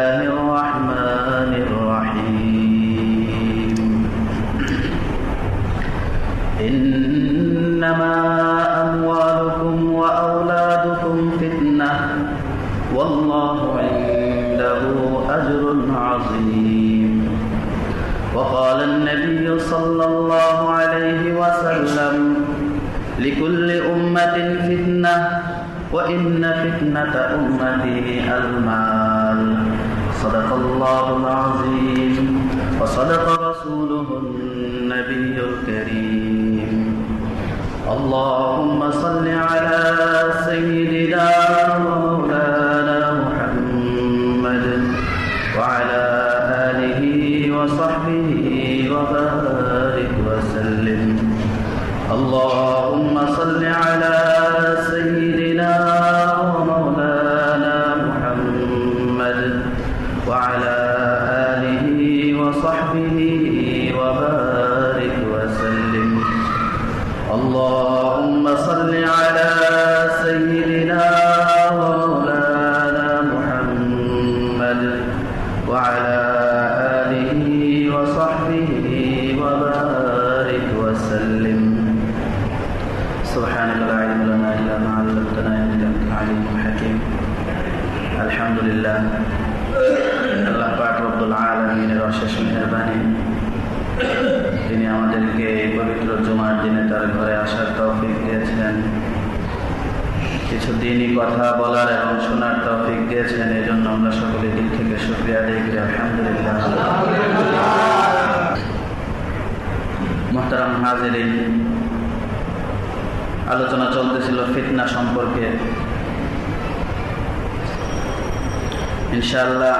الله الرحمن الرحيم إنما أموالكم وأولادكم فتنة والله عنده أجر عظيم. وقال النبي صلى الله عليه وسلم لكل أمة فتنة وإن فتنة أمتي المال. صدق الله العظيم وصدق رسوله النبي الكريم. اللهم صل على سيدنا কিছু দিনই কথা বলার এবং শোনার তৌফিক দিয়েছেন এই জন্য আমরা সকলে দিক থেকে শুক্রিয়া দিই আলহামদুলিল্লাহ। মোহতারাম হাজির আলোচনা চলতেছিল ফিতনা সম্পর্কে। ইনশাআল্লাহ,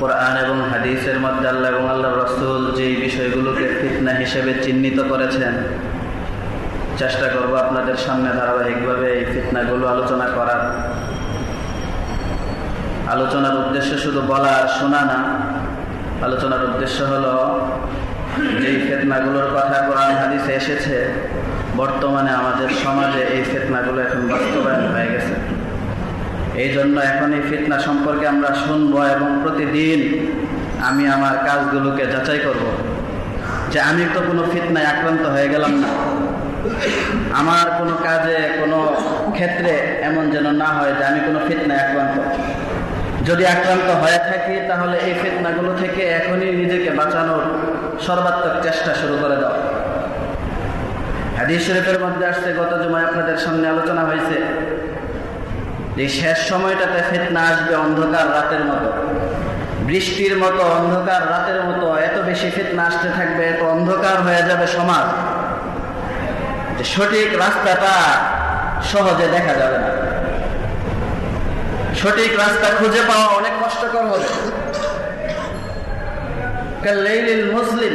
কোরআন এবং হাদিসের মধ্যে আল্লাহ এবং আল্লাহ রসুল যেই বিষয়গুলোকে ফিতনা হিসেবে চিহ্নিত করেছেন চেষ্টা করব আপনাদের সামনে ধারাবাহিকভাবে এই ফিতনাগুলো আলোচনা করার। আলোচনার উদ্দেশ্য শুধু বলা শোনা না, আলোচনার উদ্দেশ্য হলো, যেই ফেতনাগুলোর কথা কোরআন হাদিসে এসেছে, বর্তমানে আমাদের সমাজে এই ফেতনাগুলো এখন বাস্তবায়ন হয়ে গেছে। এই জন্য এখন এই ফিতনা সম্পর্কে আমরা শুনব এবং প্রতিদিন আমি আমার কাজগুলোকে যাচাই করব। যে আমি তো কোনো ফিতনায় আক্রান্ত হয়ে গেলাম না। আমার কোনো কাজে, কোনো ক্ষেত্রে এমন যেন না হয় যে আমি কোনো ফিতনায় আক্রান্ত। যদি আক্রান্ত হয়ে থাকি, তাহলে এই ফিতনাগুলো থেকে এখনই নিজেকে বাঁচানোর সর্বাত্মক চেষ্টা শুরু করে দাও। হাদিস শরীফের মধ্যে আসছে, গত জমায় আপনাদের সামনে আলোচনা হয়েছে এই শেষ সময়টাতে ফেতনা আসবে অন্ধকার রাতের মতো। বৃষ্টির মতো অন্ধকার রাতের মতো, এত বেশি ফেতনা আসতে থাকবে, এত অন্ধকার হয়ে যাবে সমাজ। যে সঠিক রাস্তাটা সহজে দেখা যাবে না। সঠিক রাস্তা খুঁজে পাওয়া অনেক কষ্টকর হবে। মুসলিম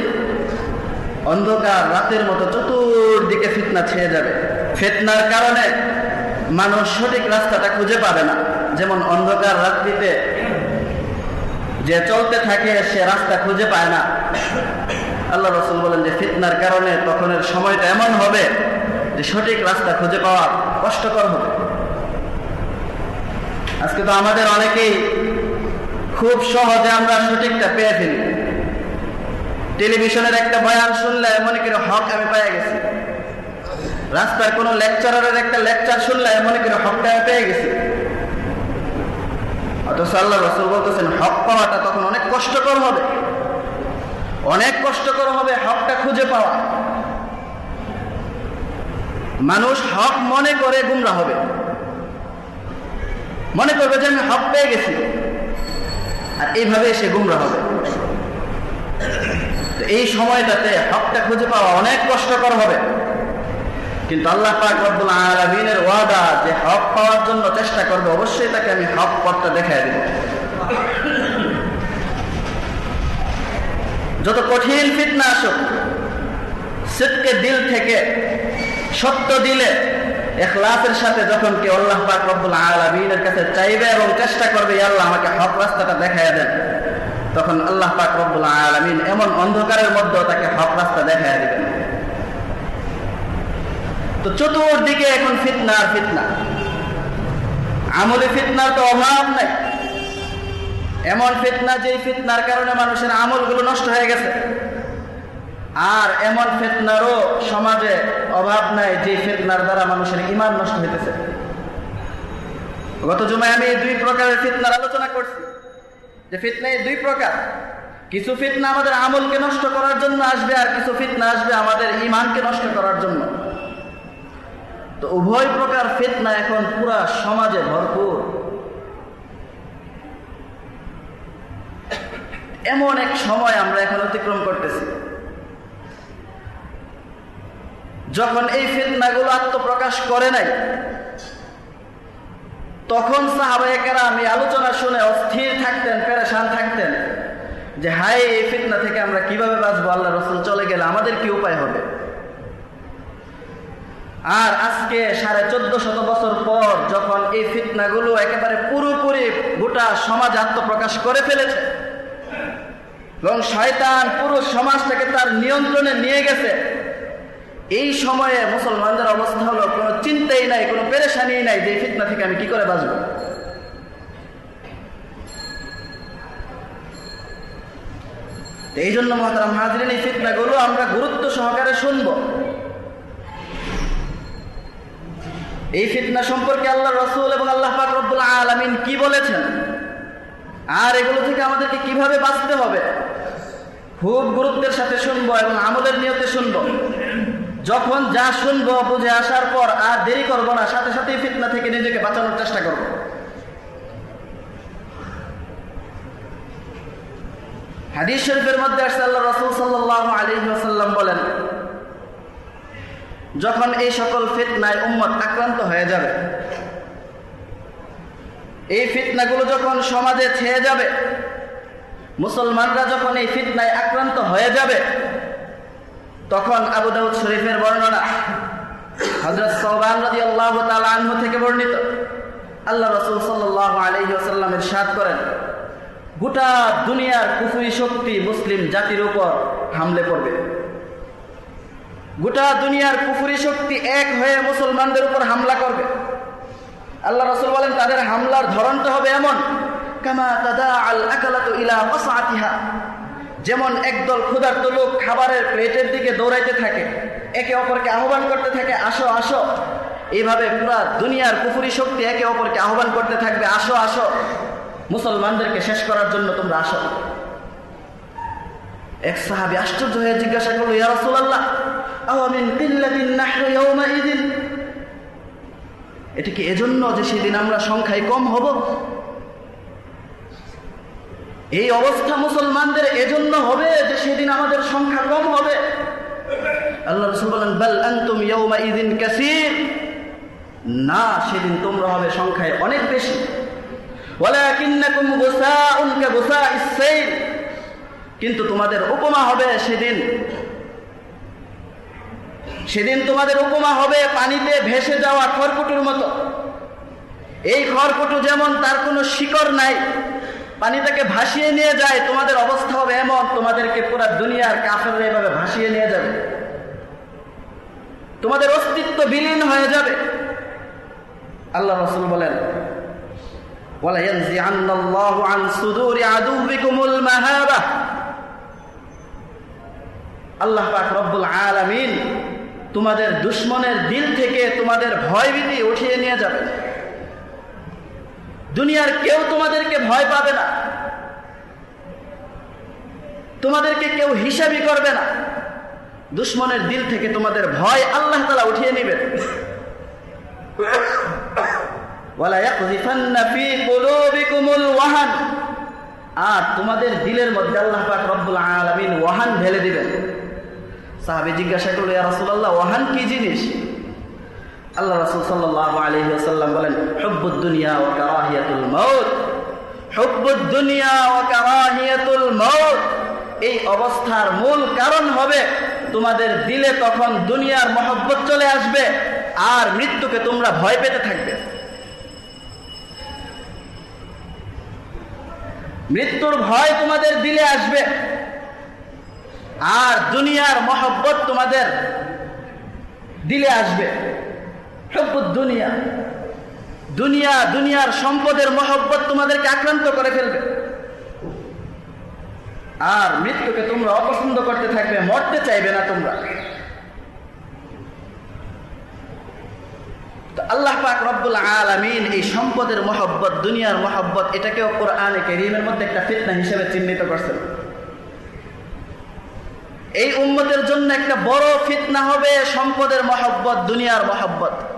অন্ধকার রাতের মতো চতুর্দিকে ফিতনা ছেয়ে যাবে। ফেতনার কারণে মানুষ সঠিক রাস্তাটা খুঁজে পাবে না। যেমন অন্ধকার রাত্রিতে যে চলতে থাকে সে রাস্তা খুঁজে পায় না। আল্লাহ রসুল বলেন যে ফিতনার কারণে তখনের সময়টা এমন হবে যে সঠিক রাস্তা খুঁজে পাওয়া কষ্টকর হবে। আজকে তো আমাদের অনেকেই খুব সহজে আমরা সঠিকটা পেয়ে ফেলি। টেলিভিশনের একটা বয়ান শুনলে মনে করি, হক আমি পেয়ে গেছি। রাস্তার কোন লেকচারের একটা লেকচার শুনলে মনে করি, হকটা আমি পেয়ে গেছি। অথচ আল্লাহ রসুল বলতেছেন, হক পাওয়াটা তখন অনেক কষ্টকর হবে। অনেক কষ্টকর হবে হকটা খুঁজে পাওয়া। মানুষ হক মনে করে গুমরা হবে। মনে করবে যে আমি হক পেয়ে গেছি। আর এইভাবে সে গুমরা হবে। এই সময়টাতে হকটা খুঁজে পাওয়া অনেক কষ্টকর হবে। কিন্তু আল্লাহ পাক রব্বুল আলমিনের ওয়াদা যে হক পাওয়ার জন্য চেষ্টা করবে, অবশ্যই তাকে আমি হক পথটা দেখাই দেব। যত কঠিন ফিটনা আসুক সিটকে দিল থেকে সত্য দিলে এখলাসের সাথে যখন কেউ আল্লাহ পাক রব্বুল আলমিনের কাছে চাইবে এবং চেষ্টা করবে আল্লাহ, আমাকে হক রাস্তাটা দেখাই দেন। তখন আল্লাহ পাক রব্বুল আলমিন এমন অন্ধকারের মধ্যেও তাকে হক রাস্তা দেখাই দিবেন। তো চতুর্দিকে এখন ফিতনা আর ফিতনা। আমলে ফিতনার তো অভাব নাই। এমন ফিতনা যে ফিতনার কারণে মানুষের আমলগুলো নষ্ট হয়ে গেছে। আর এমন ফেতনারও সমাজে অভাব নাই যে ফেতনার দ্বারা মানুষের ইমান নষ্ট হইতেছে। গত জুমায় আমি দুই প্রকারের ফিতনার আলোচনা করছি। যে ফিতনা দুই প্রকার। কিছু ফিতনা আমাদের আমলকে নষ্ট করার জন্য আসবে আর কিছু ফিতনা আসবে আমাদের ইমানকে নষ্ট করার জন্য। তো উভয় প্রকার ফিতনা এখন পুরা সমাজে ভরপুর। এমন এক সময় আমরা এখন অতিক্রম করতেছি। যখন এই ফিতনাগুলো আত্মপ্রকাশ করে নাই, তখন সাহাবাহিকেরা আমি আলোচনা শুনে অস্থির থাকতেন, পেরেশান থাকতেন যে হাই এই ফিতনা থেকে আমরা কীভাবে বাঁচবো? আল্লাহ রসুল চলে গেলে আমাদের কি উপায় হবে? আর আজকে সাড়ে চোদ্দ শত বছর পর যখন এই ফিতনাগুলো একেবারে পুরোপুরি গোটা সমাজ আত্মপ্রকাশ করে ফেলেছে এবং শয়তান পুরো সমাজটাকে তার নিয়ন্ত্রণে নিয়ে গেছে। এই সময়ে মুসলমানদের অবস্থা হলো, কোনো চিন্তাই নাই, কোনো পেরেশানি নাই যে ফিতনা থেকে আমি কি করে বাঁচব। এই জন্য মহাতারাম হাজরিন, এই ফিতনাগুলো আমরা গুরুত্ব সহকারে শুনব। এই ফিতনা সম্পর্কে আল্লাহ রসুল এবং আল্লাহ পাক রব্বুল আলমিন কি বলেছেন? আর এগুলো থেকে আমাদেরকে কীভাবে বাঁচতে হবে? খুব গুরুত্বের সাথে শুনব এবং আমলের নিয়তে শুনব। যখন যা শুনব বুঝে আসার পর আর দেরি করব না, সাথে সাথেই ফিতনা থেকে নিজেকে বাঁচানোর চেষ্টা করব। হাদিস শরীফের মধ্যে আসছে, আল্লাহ রসুল সাল্লাহ আলী আসাল্লাম বলেন, যখন এই সকল ফিতনায় উম্মত আক্রান্ত হয়ে যাবে, এই ফিতনাগুলো যখন সমাজে ছেয়ে যাবে মুসলমানরা যখন এই ফিতনায় আক্রান্ত হয়ে যাবে, তখন আবু দাউদ শরীফের বর্ণনা হজরত সৌবান নদী আল্লাহ আনহু থেকে বর্ণিত। আল্লাহ রসুল সাল্লাহ আলহিহাসাল্লামের সাদ করেন, গোটা দুনিয়ার কুফুরি শক্তি মুসলিম জাতির উপর হামলে পড়বে। গোটা দুনিয়ার কুফুরি শক্তি এক হয়ে মুসলমানদের উপর হামলা করবে। আল্লাহ রসুল বলেন, তাদের হামলার ধরনটা হবে এমন কামা ইলা আতিহা যেমন একদল ক্ষুধার্ত লোক খাবারের প্লেটের দিকে দৌড়াইতে থাকে, একে অপরকে আহ্বান করতে থাকে, আসো আসো। এইভাবে পুরা দুনিয়ার পুকুরি শক্তি একে অপরকে আহ্বান করতে থাকবে, আসো আসো। মুসলমানদেরকে শেষ করার জন্য তোমরা আসো। এক সাহাবি আশ্চর্য হয়ে জিজ্ঞাসা করল, ইয়া ইয়াউমাইদিন? এটা কি এজন্য যে সেদিন আমরা সংখ্যায় কম হব? এই অবস্থা মুসলমানদের এজন্য হবে যে সেদিন আমাদের সংখ্যা কম হবে। আল্লাহ রসুল বলেন ইদিন না, সেদিন তোমরা হবে সংখ্যায় অনেক বেশি। কিন্তু তোমাদের উপমা হবে সেদিন। সেদিন তোমাদের উপমা হবে পানিতে ভেসে যাওয়া খড়কুটুর মতো। এই খড়কুটু যেমন তার কোনো শিকড় নাই পানিটাকে ভাসিয়ে নিয়ে যায়, তোমাদের অবস্থা হবে এমন, তোমাদেরকে পুরো দুনিয়ার কাফেররা এভাবে ভাসিয়ে নিয়ে যাবে। তোমাদের অস্তিত্ব বিলীন হয়ে যাবে। আল্লাহ রসুল বলেন আল্লাহ পাক রব্বুল আলামিন তোমাদের দুশ্মনের দিল থেকে তোমাদের ভয়ভীতি উঠিয়ে নিয়ে যাবে দুনিয়ার কেউ তোমাদেরকে ভয় পাবে না। তোমাদেরকে কেউ হিসাবই করবে না। দুশ্মনের দিল থেকে তোমাদের ভয় আল্লাহ তালা উঠিয়ে নেবেন। আর তোমাদের দিলের মধ্যে আল্লাহ পাক রব্বুল আলমিন ওয়াহান ঢেলে দিবেন। সাহাবি জিজ্ঞাসা করল, ইয়া রাসূলুল্লাহ, ওয়াহান কি জিনিস? আল্লাহ রাসূল সাল্লাল্লাহু আলাইহি ওয়াসাল্লাম বলেন, হুব্বুদ দুনিয়া ওয়া কারাহিয়াতুল মাউত। হুব্বুদ দুনিয়া ওয়া কারাহিয়াতুল মাউত। এই অবস্থার মূল কারণ হবে, তোমাদের দিলে তখন দুনিয়ার মহব্বত চলে আসবে, আর মৃত্যুকে তোমরা ভয় পেতে থাকবে। মৃত্যুর ভয় তোমাদের দিলে আসবে, আর দুনিয়ার মহব্বত তোমাদের দিলে আসবে। দুনিয়া। দুনিয়া, দুনিয়ার সম্পদের মহব্বত তোমাদেরকে আক্রান্ত করে ফেলবে। আর মৃত্যুকে তোমরা অপছন্দ করতে থাকবে, মরতে চাইবে না তোমরা। আল্লাহ পাক রব্বুল আলমিন এই সম্পদের মহব্বত, দুনিয়ার মহব্বত, এটাকেও কোরআনে কেরিমের মধ্যে একটা ফিতনা হিসেবে চিহ্নিত করছেন। এই উম্মতের জন্য একটা বড় ফিতনা হবে সম্পদের মহব্বত, দুনিয়ার মহব্বত।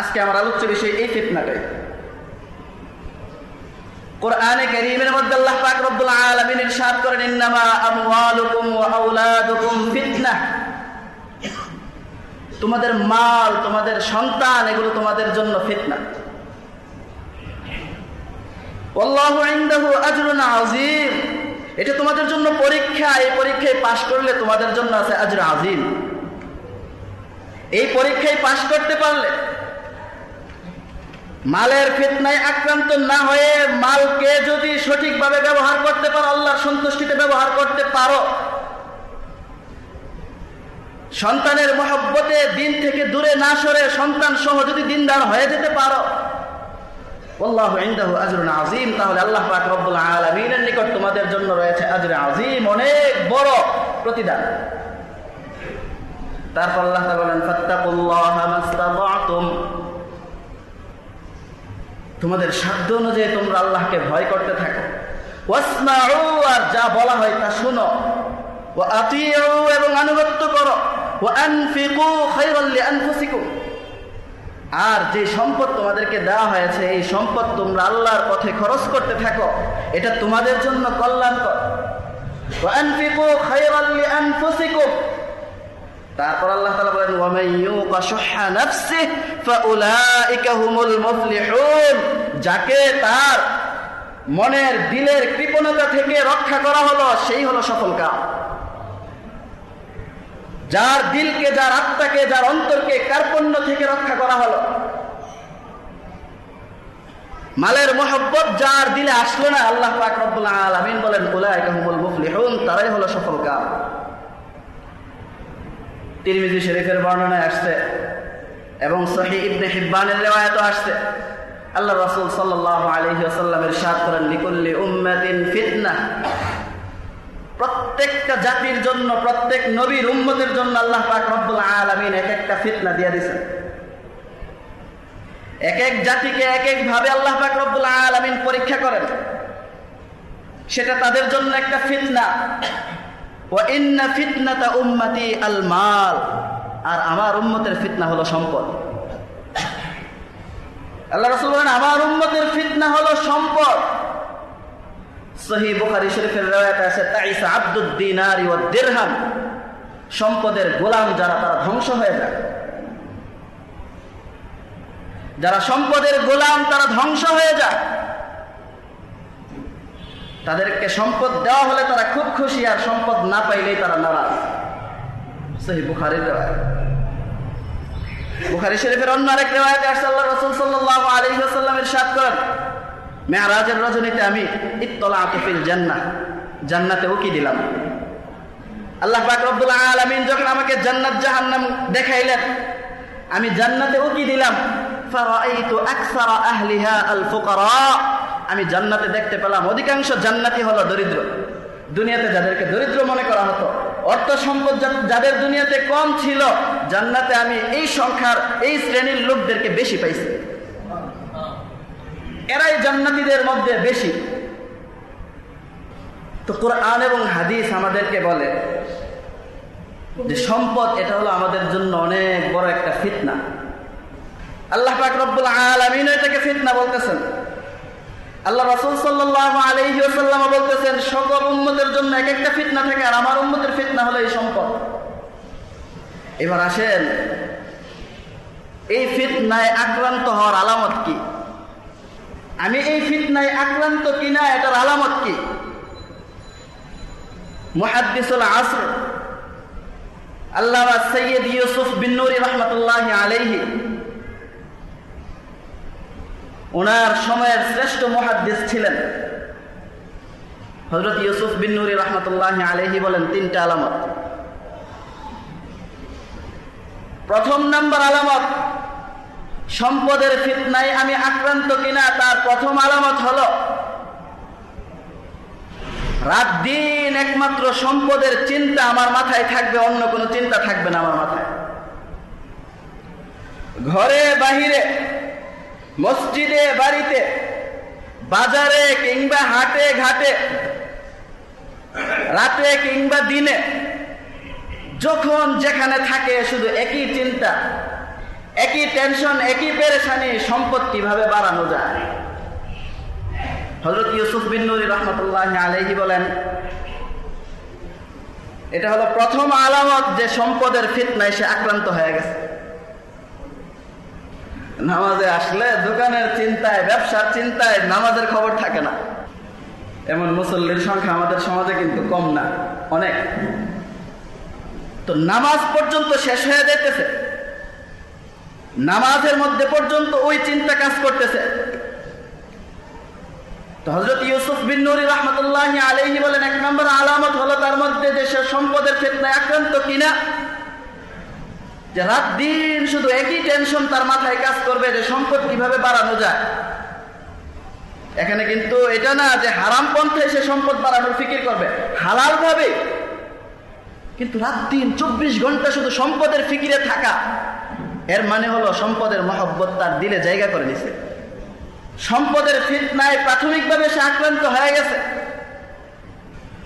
আজকে আমার আলোচ্য বিষয় এই ফিতনাটাই কোরআনে কারীমের মধ্যে আল্লাহ পাক রব্বুল আলামিন ইরশাদ করেন, ইন্নামা আমওয়ালুকুম ওয়া আওলাদুকুম তোমাদের মাল, তোমাদের সন্তান, এগুলো তোমাদের জন্য ফিতনা। এটা তোমাদের জন্য পরীক্ষা, এই পরীক্ষায় পাশ করলে তোমাদের জন্য আছে আজর আজিম এই পরীক্ষায় পাশ করতে পারলে মালের ফিতনায় আক্রান্ত না হয়ে মালকে যদি সঠিকভাবে ব্যবহার করতে পারো, আল্লাহর সন্তুষ্টিতে ব্যবহার করতে পারো, সন্তানের মহব্বতে দিন থেকে দূরে না সরে সন্তান সহ যদি দিনদার হয়ে যেতে পারো, আল্লাহ তাহলে আল্লাহ নিকট তোমাদের জন্য রয়েছে আজিম অনেক বড় প্রতিদান। তারপর আল্লাহ বলেন তোমাদের সাধ্য অনুযায়ী তোমরা আল্লাহকে ভয় করতে থাকো। আর যা বলা হয় তা শুনো। ও এবং আনুগত্য করো। ও আর যে সম্পদ তোমাদেরকে দেওয়া হয়েছে, এই সম্পদ তোমরা আল্লাহর পথে খরচ করতে থাকো। এটা তোমাদের জন্য কল্যাণকর। তারপর আল্লাহ বলেন যাকে তার মনের দিলের কৃপণতা থেকে রক্ষা করা হলো, সেই হলো সফল কাম। যার দিলকে, যার আত্মাকে, যার অন্তরকে কার্পণ্য থেকে রক্ষা করা হলো। মালের মোহব্বত যার দিলে আসলো না, আল্লাহ পাক আলামিন বলেন উলাইকাহুমুল মুফলিহুন। তারাই হলো সফল কাম। তিরমিজি শরীফের বর্ণনায় আসছে এবং সহি ইবনে হিব্বানের রেওয়ায়তও আসছে। আল্লাহ রাসূল সাল্লাল্লাহু আলাইহি ওয়াসাল্লামের সাথ করেন, লিকুল্লি উম্মাতিন ফিতনা। প্রত্যেকটা জাতির জন্য, প্রত্যেক নবীর উম্মতের জন্য আল্লাহ পাক রব্বুল আলামিন এক একটা ফিতনা দিয়ে দিয়েছেন। এক এক জাতিকে এক এক ভাবে আল্লাহ পাক রব্বুল আলামিন পরীক্ষা করেন। সেটা তাদের জন্য একটা ফিতনা। ফিতনাতা উম্মতি আল মাল আর আমার উম্মতের ফিতনা হলো সম্পদ। আল্লাহ রসুল বলেন, আমার উম্মতের ফিতনা হলো সম্পদ। সহি বুখারি শরীফের রেওয়ায়তে আছে তাইসা আব্দুদ্দিনারি ও দিরহাম সম্পদের গোলাম যারা, তারা ধ্বংস হয়ে যায়। যারা সম্পদের গোলাম, তারা ধ্বংস হয়ে যায়। তাদেরকে সম্পদ দেওয়া হলে তারা খুব খুশি, আর সম্পদ না পাইলেই তারা নারাজ। সহি বুখারির রেওয়ায় বুখারি শরীফের অন্য আরেক রেওয়ায়তে আসছে আল্লাহ রাসূল সাল্লাল্লাহু আলাইহি ওয়াসাল্লামের সাথ করেন মেয়ারাজের রজনীতে আমি ইত্তলা আতফিল জান্নাহ, জান্নাতে উকি দিলাম। আল্লাহ পাক রব্বুল আলামিন যখন আমাকে জান্নাত জাহান্নাম দেখাইলেন, আমি জান্নাতে উকি দিলাম, ফারাআইতু আকসারা আহলিহা আল ফুকারা আমি জান্নাতে দেখতে পেলাম, অধিকাংশ জান্নাতি হলো দরিদ্র। দুনিয়াতে যাদেরকে দরিদ্র মনে করা হতো, অর্থ সম্পদ যাদের দুনিয়াতে কম ছিল, জান্নাতে আমি এই সংখ্যার, এই শ্রেণির লোকদেরকে বেশি পাইছি। এরাই জান্নাতিদের মধ্যে বেশি। তো কোরআন এবং হাদিস আমাদেরকে বলে যে সম্পদ এটা হলো আমাদের জন্য অনেক বড় একটা ফিতনা। আল্লাহ পাক রব্বুল আলমিন এটাকে ফিতনা বলতেছেন। আল্লাহ রাসুল সাল্লাহ আলহিউসাল্লাম বলতেছেন, সকল উন্মতের জন্য এক একটা ফিতনা থাকে, আর আমার উন্মতের ফিতনা হলো এই সম্পদ। এবার আসেন, এই ফিতনায় আক্রান্ত হওয়ার আলামত কি? আমি এই ফিতনায় আক্রান্ত কিনা, এটার আলামত কি? মুহাদ্দিসুল আসর, আল্লামা সৈয়দ ইউসুফ বিন নুরি রহমতুল্লাহ আলাইহি ওনার সময়ের শ্রেষ্ঠ মহাদ্দিস ছিলেন। হজরত ইউসুফ বিন নুরি রহমতুল্লাহ আলহি বলেন, তিনটা আলামত। প্রথম নাম্বার আলামত, সম্পদের ফিতনায় আমি আক্রান্ত কিনা তার প্রথম আলামত হল, রাত দিন একমাত্র সম্পদের চিন্তা আমার মাথায় থাকবে, অন্য কোনো চিন্তা থাকবে না আমার মাথায়। ঘরে বাহিরে মসজিদে, বাড়িতে, বাজারে কিংবা হাটে ঘাটে, রাতে কিংবা দিনে, যখন যেখানে থাকে শুধু একই চিন্তা, একই টেনশন একই পেরেশানি, সম্পদ কীভাবে বাড়ানো যায়? হজরত ইউসুফ বিন নুরি রহমতুল্লাহ আলহি বলেন, এটা হলো প্রথম আলামত যে সম্পদের ফিতনায় সে আক্রান্ত হয়ে গেছে। নামাজে আসলে দোকানের চিন্তায়, ব্যবসার চিন্তায় নামাজের খবর থাকে না। এমন মুসল্লির সংখ্যা আমাদের সমাজে কিন্তু কম না, অনেক। তো নামাজ পর্যন্ত শেষ হয়ে যাইতেছে। নামাজের মধ্যে পর্যন্ত ওই চিন্তা কাজ করতেছে। তো হজরত ইউসুফ বিন নুরি রহমতুল্লাহ আলহি বলেন, এক নম্বর আলামত হলো তার মধ্যে যে সে সম্পদের ক্ষেত্রে আক্রান্ত কিনা? যে রাত দিন শুধু একই টেনশন তার মাথায় কাজ করবে যে সম্পদ কীভাবে বাড়ানো যায়। এখানে কিন্তু এটা না যে হারাম পন্থায় সে সম্পদ বাড়ানোর ফিকির করবে। হালাল ভাবে। কিন্তু রাত দিন চব্বিশ ঘণ্টা শুধু সম্পদের ফিকিরে থাকা। এর মানে হলো সম্পদের মহব্বত তার দিলে জায়গা করে নিছে। সম্পদের ফিতনায় প্রাথমিকভাবে সে আক্রান্ত হয়ে গেছে।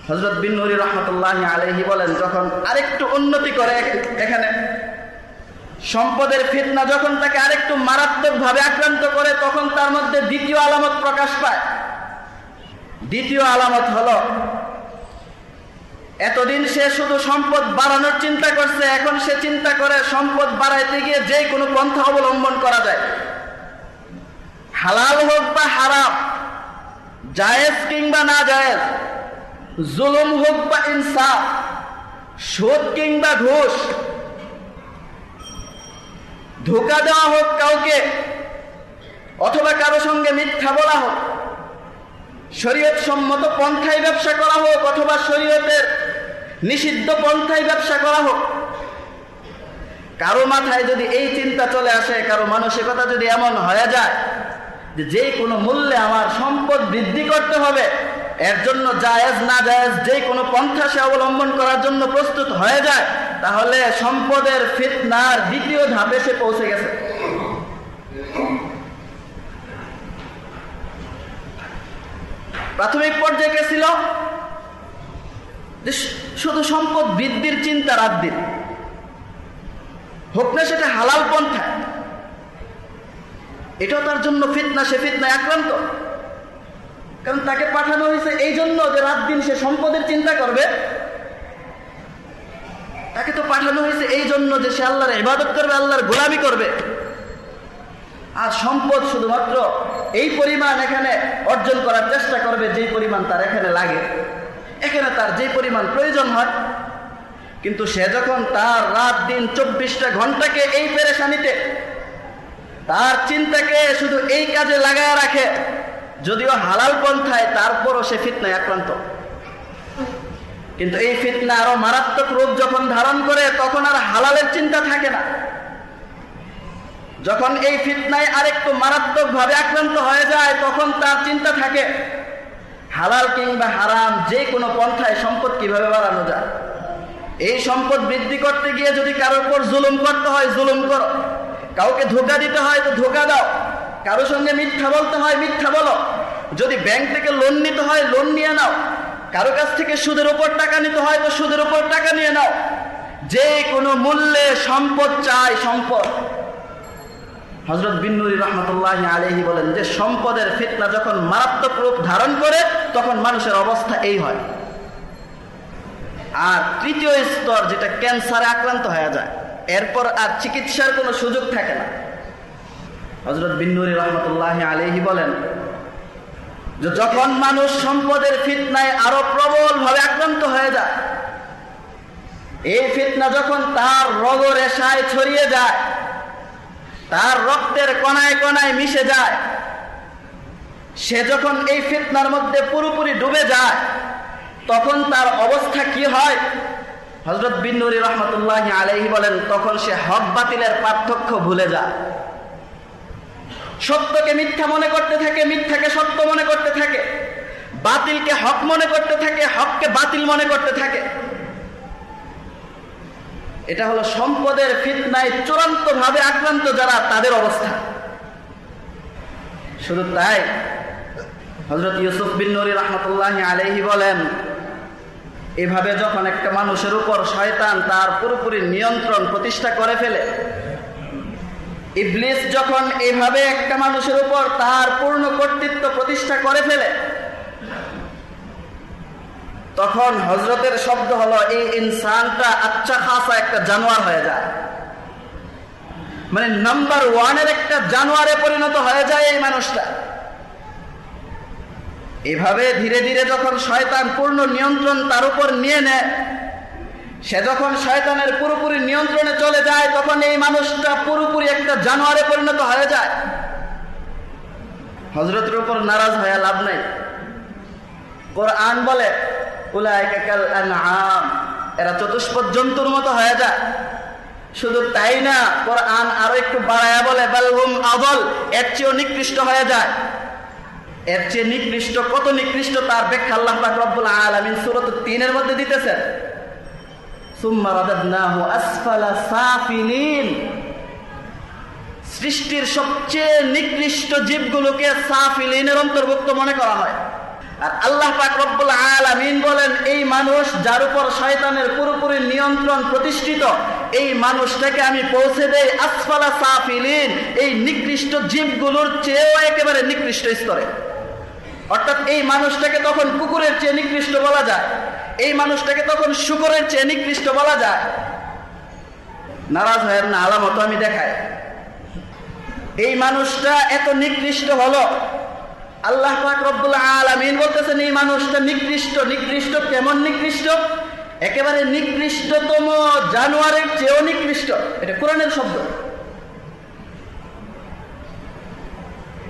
হজরত বিন রহমতুল্লাহ আলহি বলেন, যখন আরেকটু উন্নতি করে এখানে সম্পদের ফিতনা যখন তাকে আরেকটু মারাত্মক ভাবে আক্রান্ত করে, তখন তার মধ্যে দ্বিতীয় আলামত প্রকাশ পায়। দ্বিতীয় আলামত হলো, এতদিন সে শুধু সম্পদ বাড়ানোর চিন্তা করছে, এখন সে চিন্তা করে সম্পদ বাড়াইতে গিয়ে যে কোনো পন্থা অবলম্বন করা যায়। হালাল হোক বা হারাম, জায়েজ কিংবা না জায়েজ, জুলুম হোক বা ইনসাফ সুদ কিংবা ঘুষ ধোকা দেওয়া হোক কাউকে, অথবা কারও সঙ্গে মিথ্যা বলা হোক, শরীয়ত সম্মত পন্থায় ব্যবসা করা হোক, অথবা শরীয়তের নিষিদ্ধ পন্থায় ব্যবসা করা হোক, কারও মাথায় যদি এই চিন্তা চলে আসে, কারও মানসিকতা যদি এমন হয়ে যায় যে কোনো মূল্যে আমার সম্পদ বৃদ্ধি করতে হবে এর জন্য জায়েজ না জায়েজ যে কোনো পন্থা সে অবলম্বন করার জন্য প্রস্তুত হয়ে যায়, তাহলে সম্পদের ফিতনার দ্বিতীয় ধাপে সে পৌঁছে গেছে। প্রাথমিক পর্যায়ে গেছিল শুধু সম্পদ বৃদ্ধির চিন্তা রাত দিন। হোক না সেটা হালাল পন্থা, এটাও তার জন্য ফিতনা, সে ফিতনায় আক্রান্ত। কারণ তাকে পাঠানো হয়েছে এই জন্য যে রাত দিন সে সম্পদের চিন্তা করবে। তাকে তো পাঠানো হয়েছে এই জন্য যে সে আল্লাহর ইবাদত করবে, আল্লাহর গোলামি করবে। আর সম্পদ শুধুমাত্র এই পরিমাণ এখানে অর্জন করার চেষ্টা করবে যেই পরিমাণ তার এখানে লাগে। এখানে তার যে পরিমাণ প্রয়োজন হয়। কিন্তু সে যখন তার রাত দিন চব্বিশটা ঘন্টাকে এই পেরেশানিতে, তার চিন্তাকে শুধু এই কাজে লাগায় রাখে যদিও হালাল পন্থায়, তারপরও সে ফিতনায় আক্রান্ত। কিন্তু এই ফিতনা আরও মারাত্মক রূপ যখন ধারণ করে, তখন আর হালালের চিন্তা থাকে না। যখন এই ফিতনায় আরেকটু মারাত্মক ভাবে আক্রান্ত হয়ে যায়, তখন তার চিন্তা থাকে, হালাল কিংবা হারাম যে কোনো পন্থায় সম্পদ কীভাবে বাড়ানো যায়? এই সম্পদ বৃদ্ধি করতে গিয়ে যদি কারোর উপর জুলুম করতে হয়, জুলুম করো। কাউকে ধোকা দিতে হয়, তো ধোকা দাও। কারোর সঙ্গে মিথ্যা বলতে হয়, মিথ্যা বলো। যদি ব্যাংক থেকে লোন নিতে হয় লোন নিয়ে নাও। কারও কাছ থেকে সুদের উপর টাকা নিতে হয়, তো সুদের উপর টাকা নিয়ে নাও। যে কোনো মূল্যে সম্পদ চাই, সম্পদ। হজরত বিন্নুরি রহমতুল্লাহ আলহি বলেন যে, সম্পদের ফিতনা যখন মারাত্মক রূপ ধারণ করে, তখন মানুষের অবস্থা এই হয়। আর তৃতীয় স্তর যেটা ক্যান্সারে আক্রান্ত হয়ে যায়, এরপর আর চিকিৎসার কোনো সুযোগ থাকে না। হজরত বিন্নুরি রহমতুল্লাহ আলহি বলেন, যে যখন মানুষ সম্পদের ফিতনায় আরও প্রবল ভাবে আক্রান্ত হয়ে যায়, এই ফিতনা যখন তার রগ রেশায় ছড়িয়ে যায়, তার রক্তের কণায় কণায় মিশে যায়, সে যখন এই ফিতনার মধ্যে পুরোপুরি ডুবে যায়, তখন তার অবস্থা কি হয়? হজরত বিন্নুরি রহমতুল্লাহ আলহি বলেন, তখন সে হক বাতিলের পার্থক্য ভুলে যায়। সত্যকে মিথ্যা মনে করতে থাকে, মিথ্যাকে সত্য মনে করতে থাকে, বাতিলকে হক মনে করতে থাকে, হককে বাতিল মনে করতে থাকে। এটা হলো সম্পদের ফিতনায় চূড়ান্ত ভাবে আক্রান্ত যারা, তাদের অবস্থা। শুধু তাই হজরত ইউসুফ বিন নরি রহমতুল্লাহ আলহি বলেন, এভাবে যখন একটা মানুষের উপর শয়তান তার পুরোপুরি নিয়ন্ত্রণ প্রতিষ্ঠা করে ফেলে ইবলিস যখন এভাবে একটা মানুষের উপর তার পূর্ণ কর্তৃত্ব প্রতিষ্ঠা করে ফেলে, তখন হজরতের শব্দ হলো, এই ইনসানটা আচ্ছা খাসা একটা জানোয়ার হয়ে যায়। মানে নাম্বার ওয়ানের একটা জানোয়ারে পরিণত হয়ে যায় এই মানুষটা। এভাবে ধীরে ধীরে যখন শয়তান পূর্ণ নিয়ন্ত্রণ তার উপর নিয়ে নেয় সে যখন শয়তানের পুরোপুরি নিয়ন্ত্রণে চলে যায়, তখন এই মানুষটা পুরোপুরি একটা জানোয়ারে পরিণত হয়ে যায়। হজরতের উপর নারাজ হয়ে লাভ নেই। কোরআন বলে এরা চতুষ্পদ জন্তুর মতো হয়ে যায়। শুধু তাই না, কোরআন আরও একটু বাড়ায়া বলে বালহুম আবল এর চেয়েও নিকৃষ্ট হয়ে যায়। এর চেয়ে নিকৃষ্ট, কত নিকৃষ্ট তার ব্যাখ্যা আল্লাহ রব্বুল আলমিন সুরত তিনের মধ্যে দিতেছেন। সৃষ্টির সবচেয়ে নিকৃষ্ট জীবগুলোকে সাফিলিনের অন্তর্ভুক্ত মনে করা হয়। আর আল্লাহ পাক রব্বুল আলামিন বলেন, এই মানুষ যার উপর শয়তানের পুরোপুরি নিয়ন্ত্রণ প্রতিষ্ঠিত, এই মানুষটাকে আমি পৌঁছে দেই আসফালা সাফিলিন, এই নিকৃষ্ট জীবগুলোর চেয়েও একেবারে নিকৃষ্ট স্তরে। অর্থাৎ এই মানুষটাকে তখন কুকুরের চেয়ে নিকৃষ্ট বলা যায়। এই মানুষটাকে তখন শুকরের চেয়ে নিকৃষ্ট বলা যায়। নারাজ হয় না, আলামত আমি দেখাই। এই মানুষটা এত নিকৃষ্ট হলো। আল্লাহ রব্বুল আলামিন বলতেছেন, এই মানুষটা নিকৃষ্ট নিকৃষ্ট কেমন নিকৃষ্ট? একেবারে নিকৃষ্টতম জানোয়ারের চেয়েও নিকৃষ্ট। এটা কোরআনের শব্দ।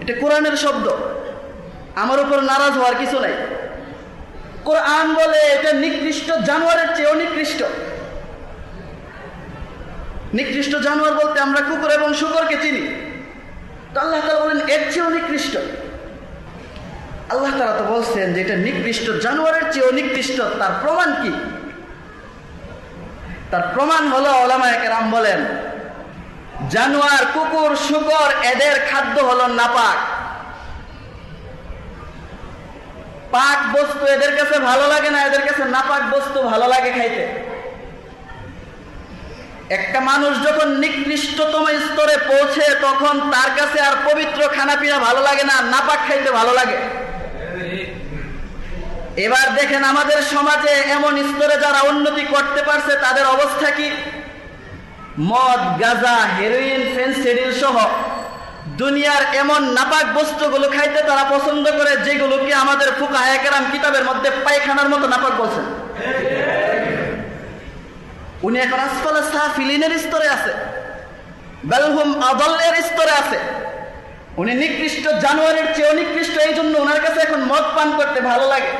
এটা কোরআনের শব্দ। আমার উপর নারাজ হওয়ার কিছু নাই। কোরআন বলে এটা নিকৃষ্ট জানোয়ারের চেয়েও নিকৃষ্ট নিকৃষ্ট জানোয়ার বলতে আমরা কুকুর এবং শুকরকে চিনি। তো আল্লাহ তালা বলেন, এর চেয়েও নিকৃষ্ট আল্লাহ তালা তো বলছেন যে এটা নিকৃষ্ট জানোয়ারের চেয়েও নিকৃষ্ট তার প্রমাণ কি? তার প্রমাণ হলো ওলামায়কে রাম বলেন, জানোয়ার, কুকুর, শুকর, এদের খাদ্য হলো নাপাক। পাক বস্তু এদের কাছে ভালো লাগে না, এদের কাছে নাপাক বস্তু ভালো লাগে খাইতে। একটা মানুষ যখন নিকৃষ্টতম স্তরে পৌঁছে, তখন তার কাছে আর পবিত্র খানা পিনা ভালো লাগে না নাপাক খাইতে ভালো লাগে। এবার দেখেন আমাদের সমাজে এমন স্তরে যারা উন্নতি করতে পারছে, তাদের অবস্থা কি? মদ, গাজা হেরোইন ফেন্সিডিল সহ দুনিয়ার এমন নাপাক বস্তুগুলো খাইতে তারা পছন্দ করে যেগুলোকে আমাদের ফুকা একরাম কিতাবের মধ্যে পায়খানার মতো নাপাক বলছেন। উনি এখন আসফালা সাফিলিনের স্তরে আছে। বেলহুম আদলের স্তরে আছে। উনি নিকৃষ্ট জানুয়ারির চেয়ে নিকৃষ্ট এই জন্য ওনার কাছে এখন মদ পান করতে ভালো লাগে।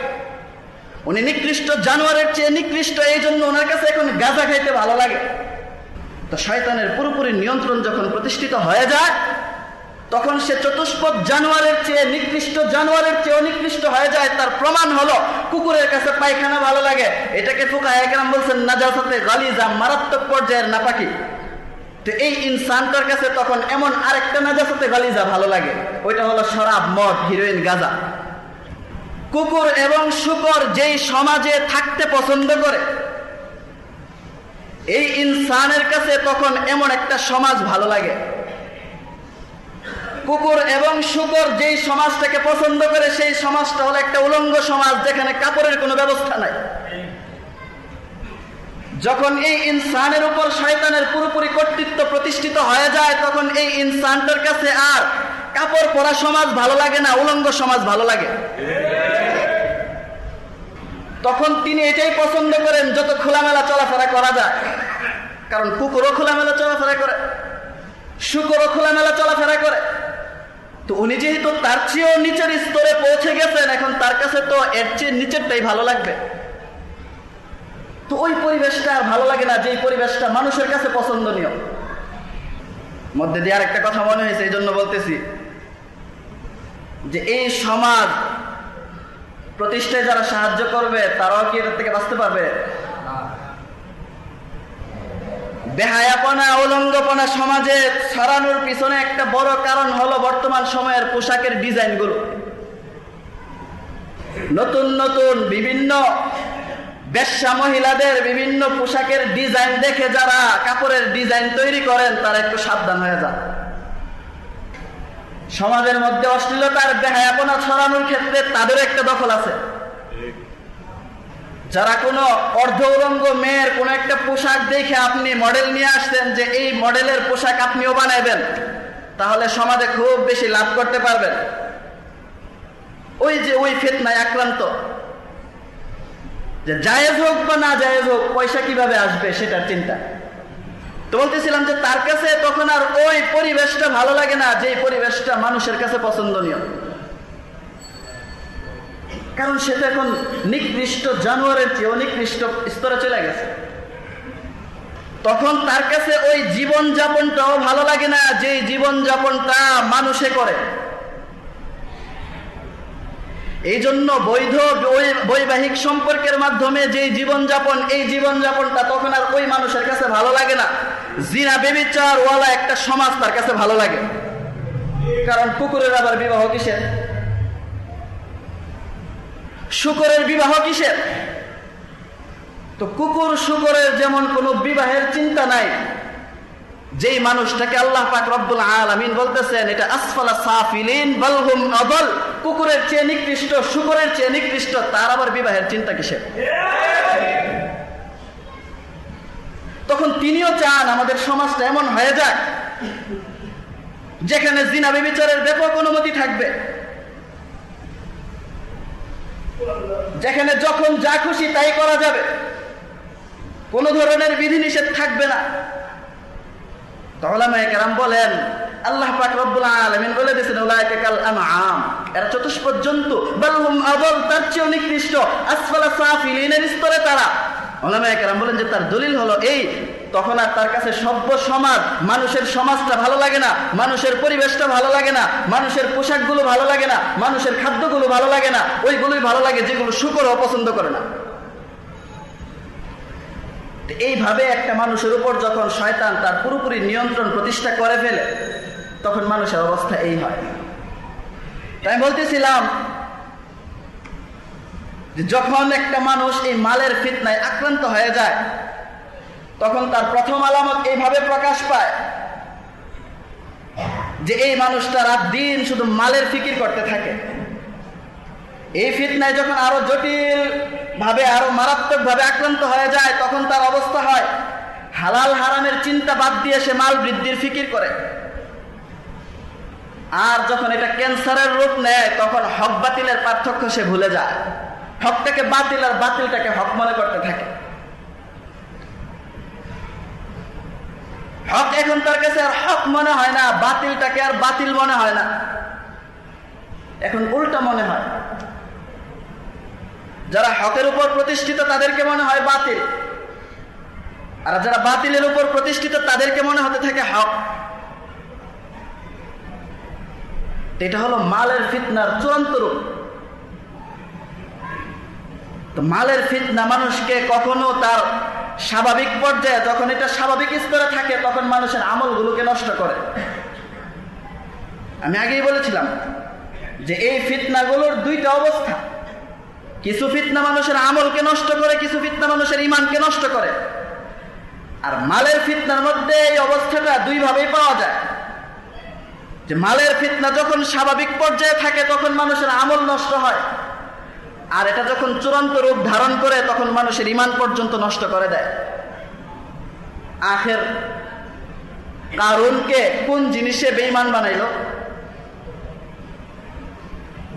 উনি নিকৃষ্ট জানুয়ারের চেয়ে নিকৃষ্ট এই জন্য ওনার কাছে এখন গাঁজা খাইতে ভালো লাগে। তো শয়তানের পুরোপুরি নিয়ন্ত্রণ যখন প্রতিষ্ঠিত হয়ে যায় তখন সে চতুষ্পদ জানোয়ারের চেয়ে নিকৃষ্ট, জানোয়ারের চেয়ে নিকৃষ্ট হয়ে যায়। তার প্রমাণ হলো, কুকুরের কাছে পায়খানা ভালো লাগে। এটাকে ফুকা একরাম বলছেন, নাজাসাতে গালিজা মারাত্মক পর্যায়ের নাপাকি। তো এই ইনসানটার কাছে তখন এমন আরেকটা নাজাসাতে গালিজা ভালো লাগে। ওইটা হলো শরাব, মদ, হিরোইন, গাজা। কুকুর এবং শুকর যেই সমাজে থাকতে পছন্দ করে, এই ইনসানের কাছে তখন এমন একটা সমাজ ভালো লাগে। কুকুর এবং শুকর যেই সমাজটাকে পছন্দ করে, সেই সমাজটা হলো একটা উলঙ্গ সমাজ যেখানে কাপড়ের কোনো ব্যবস্থা নাই। যখন এই ইনসানের উপর শয়তানের পুরোপুরি কর্তৃত্ব প্রতিষ্ঠিত হয়ে যায়, তখন এই ইনসানটার কাছে আর কাপড় পরা সমাজ ভালো লাগে না, উলঙ্গ সমাজ ভালো লাগে। তখন তিনি এটাই পছন্দ করেন যত খোলামেলা চলাফেরা করা যায়। কারণ কুকুরও খোলামেলা চলাফেরা করে, শুকরও খোলামেলা চলাফেরা করে। তো উনি যেহেতু তার চেয়েও নিচের স্তরে পৌঁছে গেছেন, এখন তার কাছে তো এর চেয়ে নিচেরটাই ভালো লাগবে। তো ওই পরিবেশটা আর ভালো লাগে না যে পরিবেশটা মানুষের কাছে পছন্দনীয়। মধ্যে দিয়ে আর একটা কথা মনে হয়েছে এই জন্য বলতেছি যে এই সমাজ প্রতিষ্ঠায় যারা সাহায্য করবে, তারাও কি এটার থেকে বাঁচতে পারবে? বেহায়াপনা উলঙ্গপনা সমাজে ছড়ানোর পিছনে একটা বড় কারণ হলো বর্তমান সময়ের পোশাকের ডিজাইনগুলো। নতুন নতুন বিভিন্ন বেশ্যা মহিলাদের বিভিন্ন পোশাকের ডিজাইন দেখে যারা কাপড়ের ডিজাইন তৈরি করেন, তারা একটু সাবধান হয়ে যান। সমাজের মধ্যে অশ্লীলতার বেহায়াপনা ছড়ানোর ক্ষেত্রে তাদের একটা দখল আছে। যারা কোনো অর্ধ উলঙ্গ মেয়ের কোন একটা পোশাক দেখে আপনি মডেল নিয়ে আসতেন যে এই মডেলের পোশাক আপনিও বানাইবেন, তাহলে সমাজে খুব বেশি লাভ করতে পারবেন। ওই যে ওই ফেতনায় আক্রান্ত। যে জায়েজ হোক বা না জায়েজ হোক, পয়সা কীভাবে আসবে সেটার চিন্তা। তো বলতেছিলাম যে তার কাছে তখন আর ওই পরিবেশটা ভালো লাগে না যে পরিবেশটা মানুষের কাছে পছন্দনীয়। কারণ সেটা এখন নিকৃষ্ট জানুয়ারের চেয়ে নিকৃষ্ট স্তরে চলে গেছে। তখন তার কাছে ওই জীবন যাপনটাও ভালো লাগে না, যে জীবন যাপনটা মানুষে করে। এই জন্য বৈধ বৈবাহিক সম্পর্কের মাধ্যমে যে জীবন যাপন এই জীবন যাপনটা তখন আর ওই মানুষের কাছে ভালো লাগে না। জিনা, বেবিচার ওয়ালা একটা সমাজ তার কাছে ভালো লাগে। কারণ কুকুরের আবার বিবাহ কিসের? শুকরের বিবাহ কিসের? তো কুকুর শুকরের যেমন কোন বিবাহের চিন্তা নাই, যেই মানুষটাকে আল্লাহ পাক রব্বুল আলামিন বলতেছেন, এটা আসফালা সাফিলিন বালহুম আদল। কুকুরের চেয়ে নিকৃষ্ট, শুকরের চেয়ে নিকৃষ্ট, তার আবার বিবাহের চিন্তা কিসের? তখন তিনিও চান আমাদের সমাজটা এমন হয়ে যায় যেখানে জিনা বিচারের ব্যাপক অনুমতি থাকবে। যেখানে যখন যা খুশি তাই করা যাবে। কোন ধরনের বিধিনিষেধ থাকবে না। বলেন, আল্লাহ পাক রব্বুল আলামিন বলে তার চেয়ে নিকৃষ্ট। আসফালা সাফিলিনের স্তরে তারা। কেরাম বলেন যে তার দলিল হলো এই তখন আর তার কাছে সভ্য সমাজ, মানুষের সমাজটা ভালো লাগে না, মানুষের পরিবেশটা ভালো লাগে না, মানুষের পোশাকগুলো ভালো লাগে না, মানুষের খাদ্যগুলো ভালো লাগে না, ওইগুলোই ভালো লাগে যেগুলো শুকর অপছন্দ করে না। এইভাবে একটা মানুষের উপর যখন শয়তান তার পুরোপুরি নিয়ন্ত্রণ প্রতিষ্ঠা করে ফেলে, তখন মানুষের অবস্থা এই হয়। তাই বলতেছিলাম যখন একটা মানুষ এই মালের ফিতনায় আক্রান্ত হয়ে যায় তখন তার প্রথম আলামত এইভাবে প্রকাশ পায় যে এই মানুষটা রাত দিন শুধু মালের ফিকির করতে থাকে। এই ফিতনায় যখন আরও জটিল ভাবে আরও মারাত্মক ভাবে আক্রান্ত হয়ে যায়, তখন তার অবস্থা হয়, হালাল হারামের চিন্তা বাদ দিয়ে সে মাল বৃদ্ধির ফিকির করে। আর যখন এটা ক্যান্সারের রূপ নেয়, তখন হক বাতিলের পার্থক্য সে ভুলে যায়। হকটাকে বাতিল আর বাতিলটাকে হক মনে করতে থাকে। হক এখন তার কাছে আর হক মনে হয় না, বাতিলটাকে আর বাতিল মনে হয় না। এখন উল্টা মনে হয়। যারা হকের উপর প্রতিষ্ঠিত তাদেরকে মনে হয় বাতিল। আর যারা বাতিলের উপর প্রতিষ্ঠিত তাদেরকে মনে হতে থাকে হক। এটা হলো মালের ফিতনার চূড়ান্ত রূপ। তো মালের ফিতনা মানুষকে কখনো তার স্বাভাবিক পর্যায়ে যখন এটা স্বাভাবিক স্তরে থাকে, তখন মানুষের আমলগুলোকে নষ্ট করে। আমি আগেই বলেছিলাম যে এই ফিতনাগুলোর দুইটা অবস্থা। কিছু ফিতনা মানুষের আমলকে নষ্ট করে, কিছু ফিতনা মানুষের ইমানকে নষ্ট করে। আর মালের ফিতনার মধ্যে এই অবস্থাটা দুইভাবেই পাওয়া যায়। যে মালের ফিতনা যখন স্বাভাবিক পর্যায়ে থাকে, তখন মানুষের আমল নষ্ট হয়। আর এটা যখন চূড়ান্ত রূপ ধারণ করে, তখন মানুষের ইমান পর্যন্ত নষ্ট করে দেয়। আখের কারণকে কোন জিনিসে বেইমান বানাইল?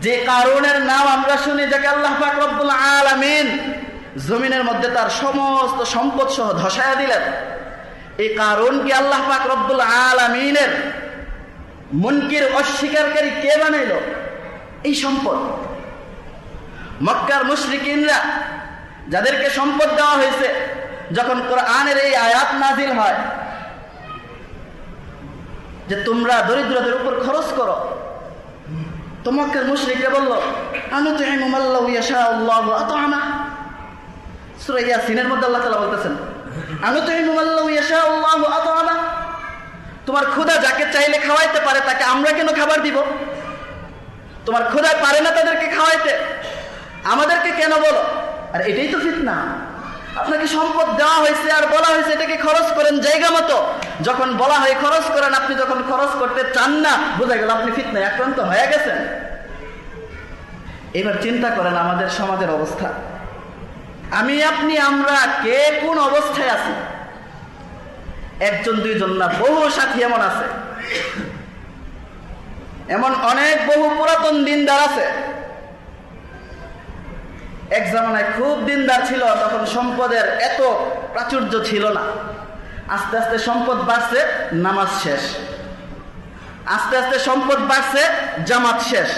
যে কারণের নাম আমরা শুনি, যাকে আল্লাহ পাক রব্বুল আলামিন জমিনের মধ্যে তার সমস্ত সম্পদ সহ ধসায়া দিলেন, এই কারণ কি আল্লাহ পাক রব্বুল আলামিনের মনকির অস্বীকারী কে বানাইল? এই সম্পদ। মক্কার মুশরিকিনরা যাদেরকে সম্পদ দেওয়া হয়েছে, যখন কোরআনের এই আয়াত নাজিল হয়, যে তোমরা দরিদ্রদের উপর খরচ করো। তো মক্কার মুশরিকরা বলল আনুতুহিমু মাল্লাহু ইয়াশাআল্লাহু আতআমা সূরা ইয়াসিনের মধ্যে আল্লাহ তাআলা বলতেছেন আনুতুহিমু মাল্লাহু ইয়াশাআল্লাহু আতআমা তোমার ক্ষুধা যাকে চাইলে খাওয়াইতে পারে, তাকে আমরা কেন খাবার দিব? তোমার ক্ষুধায় পারে না তাদেরকে খাওয়াইতে? আমাদেরকে কেন বলো? আর এটাই তো ফিতনা। আপনাকে সম্পদ দেওয়া হয়েছে আর বলা হয়েছে এটাকে খরচ করেন জায়গা মতো। যখন বলা হয় খরচ করেন, আপনি যখন খরচ করতে চান না। বোঝা গেল আপনি ফিতনায় আক্রান্ত হয়ে গেছেন। এবার চিন্তা করেন আমাদের সমাজের অবস্থা। আমি, আপনি, আমরা কে, কোন অবস্থায় আছি? একজন, দুইজন না, বহু সাথী এমন আছে। এমন অনেক বহু পুরাতন দিনদার আছে। এক জামানায় খুব দিনদার ছিল, তখন সম্পদের এত প্রাচুর্য ছিল না। আস্তে আস্তে সম্পদ বাড়ছে, নামাজ শেষ। আস্তে আস্তে সম্পদ বাড়ছে, জামাত শেষ।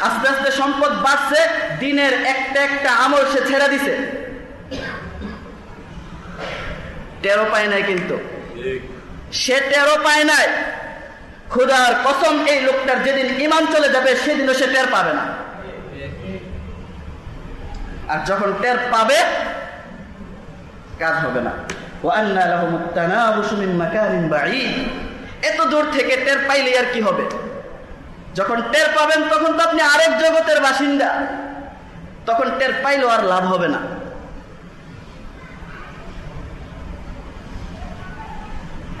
আস্তে আস্তে সম্পদ বাড়ছে, দিনের একটা একটা আমল সে ছেড়ে দিছে। টেরো পায় নাই কিন্তু। সে টেরো পায় নাই। খুদার কসম, এই লোকটার যেদিন ইমান চলে যাবে, সেদিনও সে টের পাবে না। আর যখন টের পাবে, কাজ হবে না। এত দূর থেকে টের পাইলে আর কি হবে? যখন টের পাবেন, তখন তো আপনি আরেক জগতের বাসিন্দা। তখন টের পাইলেও আর লাভ হবে না।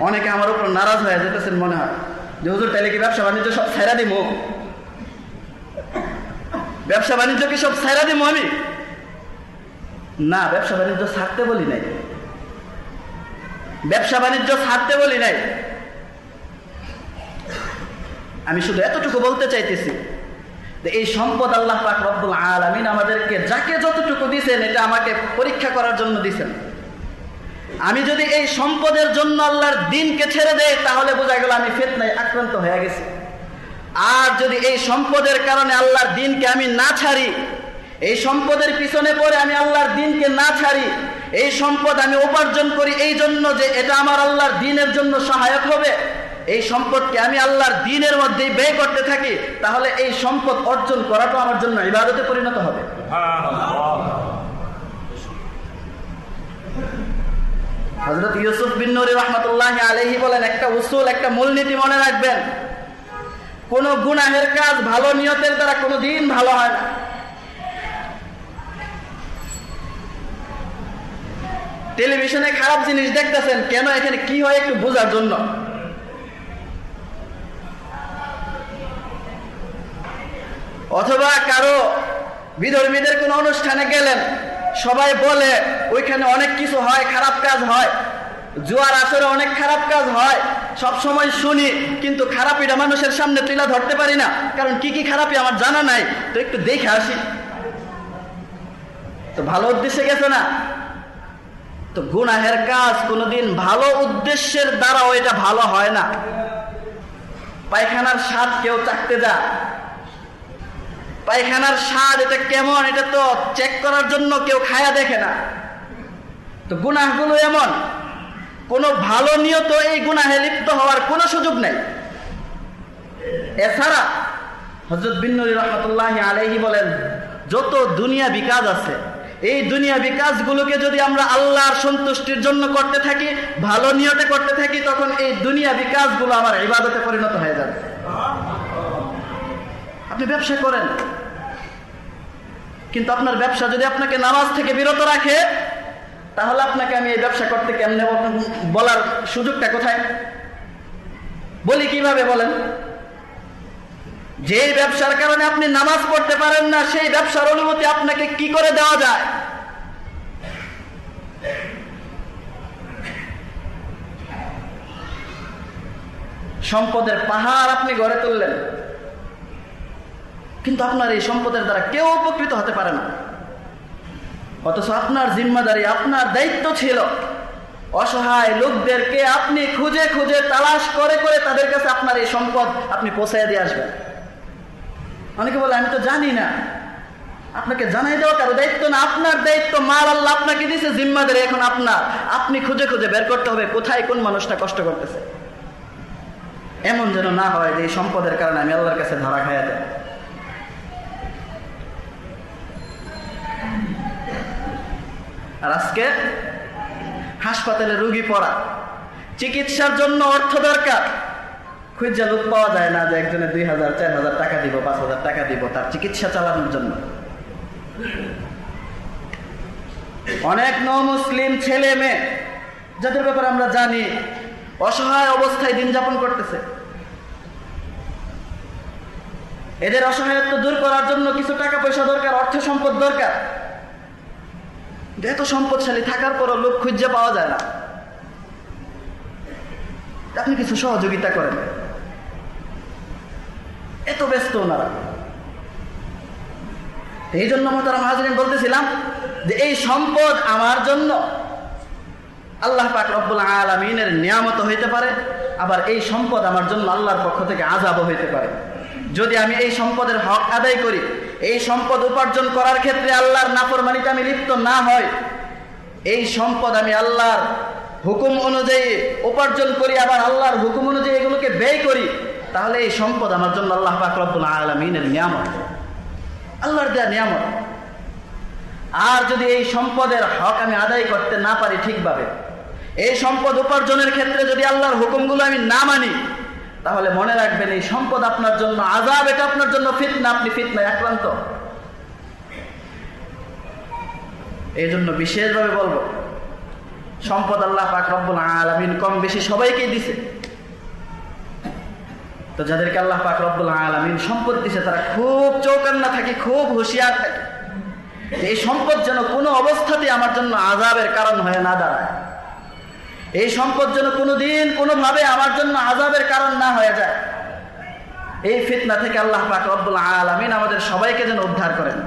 অনেকে আমার উপর নারাজ হয়ে যেতেছেন মনে হয়। যে, হুজুর তাহলে কি ব্যবসা বাণিজ্য সব ছাইরা দিব ব্যবসা বাণিজ্য কি সব ছাইরা দিব আমি? না, ব্যবসা বাণিজ্য ছাড়তে বলি নাই। ব্যবসা বাণিজ্য ছাড়তে বলি নাই। আমি শুধু এতটুকু বলতে চাইতেছি এই সম্পদ আল্লাহ পাক রব্বুল আলামিন আমাদেরকে যাকে যতটুকু দিয়েছেন এটা আমাকে পরীক্ষা করার জন্য দিয়েছেন আমি যদি এই সম্পদের জন্য আল্লাহর দিনকে ছেড়ে দেই, তাহলে বোঝা গেল আমি ফেতনায় আক্রান্ত হয়ে গেছি। আর যদি এই সম্পদের কারণে আল্লাহর দিনকে আমি না ছাড়ি এই সম্পদের পিছনে পড়ে আমি আল্লাহর দিনকে না ছাড়ি, এই সম্পদ আমি উপার্জন করি এই জন্য যে এটা আমার আল্লাহর দিনের জন্য সহায়ক হবে। এই সম্পদকে আমি আল্লাহর দিনের মধ্যেই ব্যয় করতে থাকি, তাহলে এই সম্পদ অর্জন করাটা আমার জন্য ইবাদতে পরিণত হবে। হজরত ইউসুফ বিন নুরি রহমতুল্লাহ আলহি বলেন, একটা উসুল, একটা মূলনীতি মনে রাখবেন। কোন গুনাহের কাজ ভালো নিয়তের দ্বারা কোনো দিন ভালো হয় না। টেলিভিশনে খারাপ জিনিস দেখতেছেন, কেন এখানে কি হয় একটু বোঝার জন্য? অথবা কারও বিধর্মীদের কোন অনুষ্ঠানে গেলেন, সবাই বলে, ওইখানে অনেক কিছু হয়, খারাপ কাজ হয়। জুয়ার আসরে অনেক খারাপ কাজ হয়। সব সময় শুনি, কিন্তু খারাপিটা মানুষের সামনে তুলে ধরতে পারি না। কারণ কি কি খারাপই আমার জানা নাই। তো একটু দেখে আসি। তো ভালো উদ্দেশ্যে গেছে না? তো গুনাহের কাজ কোনোদিন ভালো উদ্দেশ্যের দ্বারাও এটা ভালো হয় না। পায়খানার স্বাদ কেউ চাকতে যা। পায়খানার স্বাদ এটা কেমন, এটা তো চেক করার জন্য কেউ খায়া দেখে না। তো গুনাহগুলো এমন, কোনো ভালো নিয়ত এই গুনাহে লিপ্ত হওয়ার কোনো সুযোগ নেই। এছাড়া হজরত বিন্নুরি রহমতুল্লাহ আলহি বলেন, যত দুনিয়া বিকাশ আছে এই দুনিয়া বিকাশগুলোকে যদি আমরা আল্লাহর সন্তুষ্টির জন্য করতে থাকি, ভালো নিয়তে করতে থাকি, তখন এই দুনিয়া বিকাশগুলো আমার ইবাদতে পরিণত হয়ে যাবে। আপনি ব্যবসা করেন। কিন্তু আপনার ব্যবসা যদি আপনাকে নামাজ থেকে বিরত রাখে, তাহলে আপনাকে আমি এই ব্যবসা করতে কেমনে বলার সুযোগটা কোথায়? বলি কীভাবে বলেন? যেই ব্যবসার কারণে আপনি নামাজ পড়তে পারেন না, সেই ব্যবসার অনুমতি আপনাকে কি করে দেওয়া যায়? সম্পদের পাহাড় আপনি গড়ে তুললেন। কিন্তু আপনার এই সম্পদের দ্বারা কেউ উপকৃত হতে পারে না। অথচ আপনার জিম্মাদারি আপনার দায়িত্ব ছিল। অসহায় লোকদেরকে আপনি খুঁজে খুঁজে তালাশ করে করে তাদের কাছে আপনার এই সম্পদ আপনি পৌঁছায় দিয়ে আসবেন। অনেকে বলে, আমি তো জানি না। আপনাকে জানাই দেওয়া কারও দায়িত্ব না। আপনার দায়িত্ব মার আল্লাহ আপনাকে দিয়েছে জিম্মাদারি এখন আপনার। আপনি খুঁজে খুঁজে বের করতে হবে কোথায় কোন মানুষটা কষ্ট করতেছে। এমন যেন না হয় যে এই সম্পদের কারণে আমি আল্লাহর কাছে ধরা খাইয়া দেয় আর আজকে হাসপাতালে রুগী পড়া। চিকিৎসার জন্য অর্থ দরকার। খুঁজা লোক পাওয়া যায় না যে একজনে দুই হাজার, চার হাজার টাকা দিব, পাঁচ হাজার টাকা দিব, তার চিকিৎসা চালানোর জন্য। অনেক ন মুসলিম ছেলে মেয়ে, যাদের ব্যাপারে আমরা জানি, অসহায় অবস্থায় দিন যাপন করতেছে। এদের অসহায়ত্ব দূর করার জন্য কিছু টাকা পয়সা দরকার, অর্থ সম্পদ দরকার। এত সম্পদশালী থাকার পরও লোক খুঁজে পাওয়া যায় না। আপনি কিছু সহযোগিতা করেন। এত ব্যস্ত ওনারা। এই জন্য মোতারা মহাজরিন বলতেছিলাম যে এই সম্পদ আমার জন্য। আল্লাহ পাক রব্বুল আলমিনের নিয়ামত হইতে পারে, আবার এই সম্পদ আমার জন্য আল্লাহর পক্ষ থেকে আজাবও হইতে পারে। যদি আমি এই সম্পদের হক আদায় করি, এই সম্পদ উপার্জন করার ক্ষেত্রে আল্লাহর নাফরমানিতে আমি লিপ্ত না হয় এই সম্পদ আমি আল্লাহর হুকুম অনুযায়ী উপার্জন করি, আবার আল্লাহর হুকুম অনুযায়ী এগুলোকে ব্যয় করি তাহলে এই সম্পদ আমার জন্য আল্লাহ পাক রব্বুল আলমিনের নিয়ামত। আল্লাহর দেয়া নিয়ামত। আর যদি এই সম্পদের হক আমি আদায় করতে না পারি ঠিকভাবে, এই সম্পদ উপার্জনের ক্ষেত্রে যদি আল্লাহর হুকুমগুলো আমি না মানি, তাহলে মনে রাখবেন এই সম্পদ আপনার জন্য আজাব এটা আপনার জন্য ফিতনা, আপনি ফিতনায় আক্রান্ত। এই জন্য বিশেষভাবে বলব, সম্পদ আল্লাহ পাক রব্বুল আলমিন কম বেশি সবাইকেই দিছে। তো যাদেরকে আল্লাহ পাক রব্বুল আলমিন সম্পদ দিছে, তারা খুব চৌকান্না থাকে, খুব হুঁশিয়ার থাকে। এই সম্পদ যেন কোনো অবস্থাতে আমার জন্য আজাবের কারণ হয়ে না দাঁড়ায়। এই সম্পদ যেন কোনোদিন কোনোভাবে আমার জন্য আজাবের কারণ না হয়ে যায়। এই ফিতনা থেকে আল্লাহ পাক রব্বুল আলমিন আমাদের সবাইকে যেন উদ্ধার করেন।